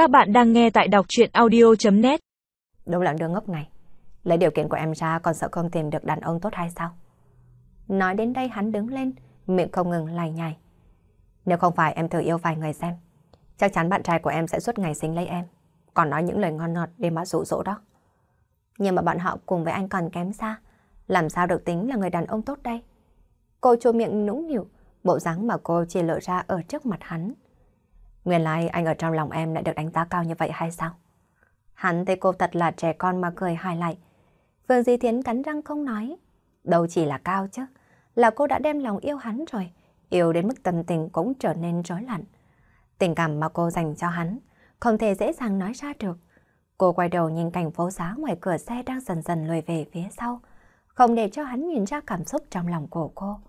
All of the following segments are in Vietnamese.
Các bạn đang nghe tại đọc chuyện audio.net Đúng là đứa ngốc này. Lấy điều kiện của em ra còn sợ không tìm được đàn ông tốt hay sao? Nói đến đây hắn đứng lên, miệng không ngừng lải nhải. Nếu không phải em thử yêu vài người xem, chắc chắn bạn trai của em sẽ suốt ngày sinh lấy em. Còn nói những lời ngon ngọt để mà dụ dỗ đó. Nhưng mà bọn họ cùng với anh còn kém xa. Làm sao được tính là người đàn ông tốt đây? Cô chua miệng nũng nịu, bộ dáng mà cô chỉ lộ ra ở trước mặt hắn. Nguyên lai like anh ở trong lòng em lại được đánh giá cao như vậy hay sao? Hắn thấy cô thật là trẻ con mà cười hài lại. Phương Di Thiến cắn răng không nói. Đâu chỉ là cao chứ, là cô đã đem lòng yêu hắn rồi. Yêu đến mức tâm tình cũng trở nên rối loạn. Tình cảm mà cô dành cho hắn, không thể dễ dàng nói ra được. Cô quay đầu nhìn cảnh phố xá ngoài cửa xe đang dần dần lùi về phía sau, không để cho hắn nhìn ra cảm xúc trong lòng của cô.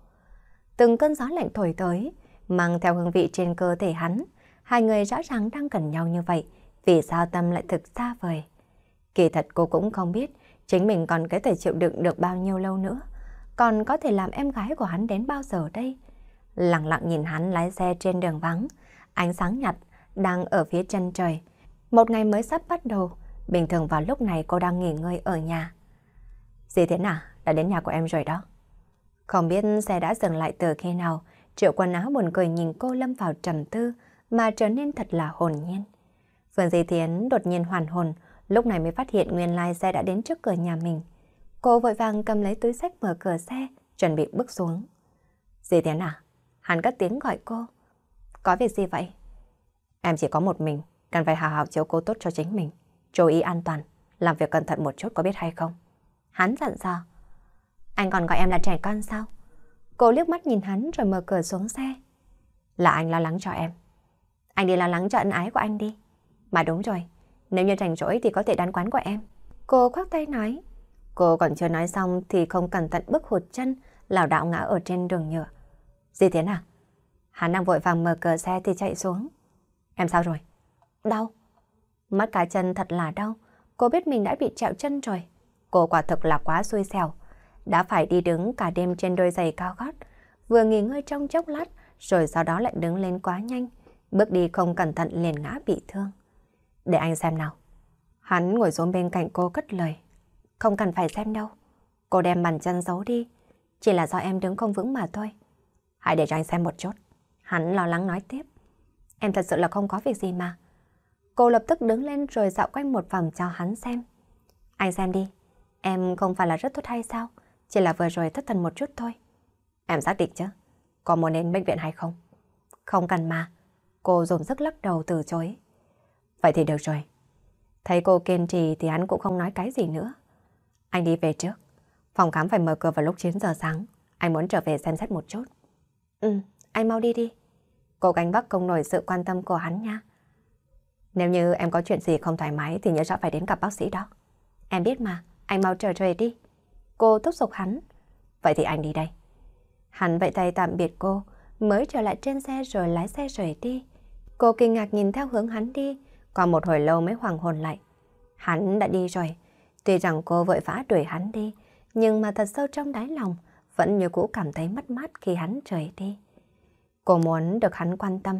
Từng cơn gió lạnh thổi tới, mang theo hương vị trên cơ thể hắn, hai người rõ ràng đang gần nhau như vậy, vì sao tâm lại thực xa vời. Kỳ thật cô cũng không biết chính mình còn có thể chịu đựng được bao nhiêu lâu nữa, còn có thể làm em gái của hắn đến bao giờ đây. Lặng lặng nhìn hắn lái xe trên đường vắng, ánh sáng nhạt đang ở phía chân trời. Một ngày mới sắp bắt đầu, bình thường vào lúc này cô đang nghỉ ngơi ở nhà. Dì thế nào? Đã đến nhà của em rồi đó. Không biết xe đã dừng lại từ khi nào, triệu quần áo buồn cười nhìn cô lâm vào trầm tư, mà trở nên thật là hồn nhiên. Phương Di Thiến đột nhiên hoàn hồn, lúc này mới phát hiện nguyên lai xe đã đến trước cửa nhà mình. Cô vội vàng cầm lấy túi sách mở cửa xe, chuẩn bị bước xuống. Di Thiến à? Hắn cất tiếng gọi cô. Có việc gì vậy? Em chỉ có một mình, cần phải hào hào chiếu cố tốt cho chính mình. Chú ý an toàn, làm việc cẩn thận một chút có biết hay không? Hắn dặn dò. Anh còn gọi em là trẻ con sao? Cô liếc mắt nhìn hắn rồi mở cửa xuống xe. Là anh lo lắng cho em. Anh đi lo lắng cho ân ái của anh đi. Mà đúng rồi, nếu như rảnh rỗi thì có thể đán quán của em. Cô khoác tay nói. Cô còn chưa nói xong thì không cẩn thận bước hụt chân, lảo đảo ngã ở trên đường nhựa. Gì thế nào? Hắn đang vội vàng mở cửa xe thì chạy xuống. Em sao rồi? Đau. Mắt cá chân thật là đau. Cô biết mình đã bị trẹo chân rồi. Cô quả thực là quá xui xẻo. Đã phải đi đứng cả đêm trên đôi giày cao gót. Vừa nghỉ ngơi trong chốc lát, rồi sau đó lại đứng lên quá nhanh. Bước đi không cẩn thận liền ngã bị thương. Để anh xem nào. Hắn ngồi xuống bên cạnh cô cất lời. Không cần phải xem đâu. Cô đem bàn chân giấu đi. Chỉ là do em đứng không vững mà thôi. Hãy để cho anh xem một chút. Hắn lo lắng nói tiếp. Em thật sự là không có việc gì mà. Cô lập tức đứng lên rồi dạo quanh một vòng cho hắn xem. Anh xem đi. Em không phải là rất tốt hay sao? Chỉ là vừa rồi thất thần một chút thôi. Em xác định chứ? Có muốn đến bệnh viện hay không? Không cần mà. Cô dùng sức lắc đầu từ chối. Vậy thì được rồi. Thấy cô kiên trì thì hắn cũng không nói cái gì nữa. Anh đi về trước. Phòng khám phải mở cửa vào lúc 9 giờ sáng. Anh muốn trở về xem xét một chút. Ừ, anh mau đi đi. Cô gánh vác không nổi sự quan tâm của hắn nha. Nếu như em có chuyện gì không thoải mái thì nhớ rõ phải đến gặp bác sĩ đó. Em biết mà, anh mau trở về đi. Cô thúc giục hắn. Vậy thì anh đi đây. Hắn vẫy tay tạm biệt cô, mới trở lại trên xe rồi lái xe rời đi. Cô kinh ngạc nhìn theo hướng hắn đi, qua một hồi lâu mới hoàng hồn lại. Hắn đã đi rồi, tuy rằng cô vội vã đuổi hắn đi, nhưng mà thật sâu trong đáy lòng, vẫn như cũ cảm thấy mất mát khi hắn rời đi. Cô muốn được hắn quan tâm,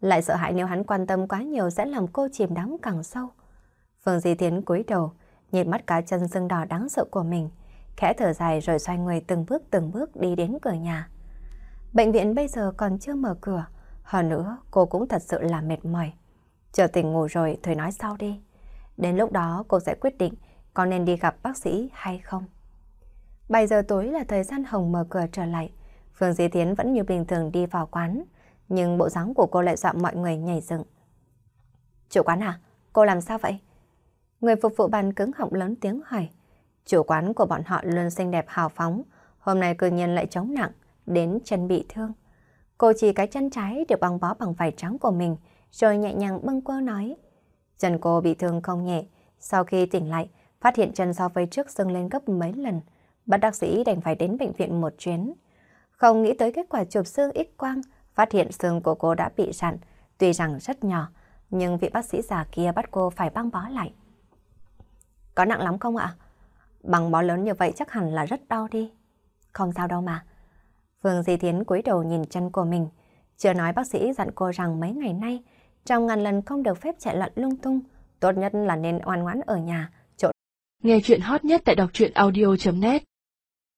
lại sợ hãi nếu hắn quan tâm quá nhiều sẽ làm cô chìm đắm càng sâu. Phương Di Thiến cúi đầu, nhìn mắt cá chân sưng đỏ đáng sợ của mình, khẽ thở dài rồi xoay người từng bước từng bước đi đến cửa nhà. Bệnh viện bây giờ còn chưa mở cửa, hơn nữa cô cũng thật sự là mệt mỏi. Chờ tỉnh ngủ rồi thôi nói sau đi. Đến lúc đó cô sẽ quyết định có nên đi gặp bác sĩ hay không. 7 giờ tối là thời gian Hồng mở cửa trở lại. Phương Di Thiến vẫn như bình thường đi vào quán, nhưng bộ dáng của cô lại dọa mọi người nhảy dựng. Chủ quán à? Cô làm sao vậy? Người phục vụ bàn cứng họng lớn tiếng hỏi. Chủ quán của bọn họ luôn xinh đẹp hào phóng, hôm nay cư nhiên lại chống nặng, đến chân bị thương. Cô chỉ cái chân trái được băng bó bằng vải trắng của mình, rồi nhẹ nhàng bâng quơ nói. Chân cô bị thương không nhẹ, sau khi tỉnh lại, phát hiện chân so với trước sưng lên gấp mấy lần. Bác đặc sĩ đành phải đến bệnh viện một chuyến. Không nghĩ tới kết quả chụp xương x quang, phát hiện xương của cô đã bị rạn, tuy rằng rất nhỏ, nhưng vị bác sĩ già kia bắt cô phải băng bó lại. Có nặng lắm không ạ? Băng bó lớn như vậy chắc hẳn là rất đau đi. Không sao đâu mà. Phương Di Thiến cúi đầu nhìn chân của mình. Chưa nói bác sĩ dặn cô rằng mấy ngày nay trong ngàn lần không được phép chạy loạn lung tung, tốt nhất là nên oan ngoãn ở nhà, chỗ. Nghe chuyện hot nhất tại đọc truyện audio.net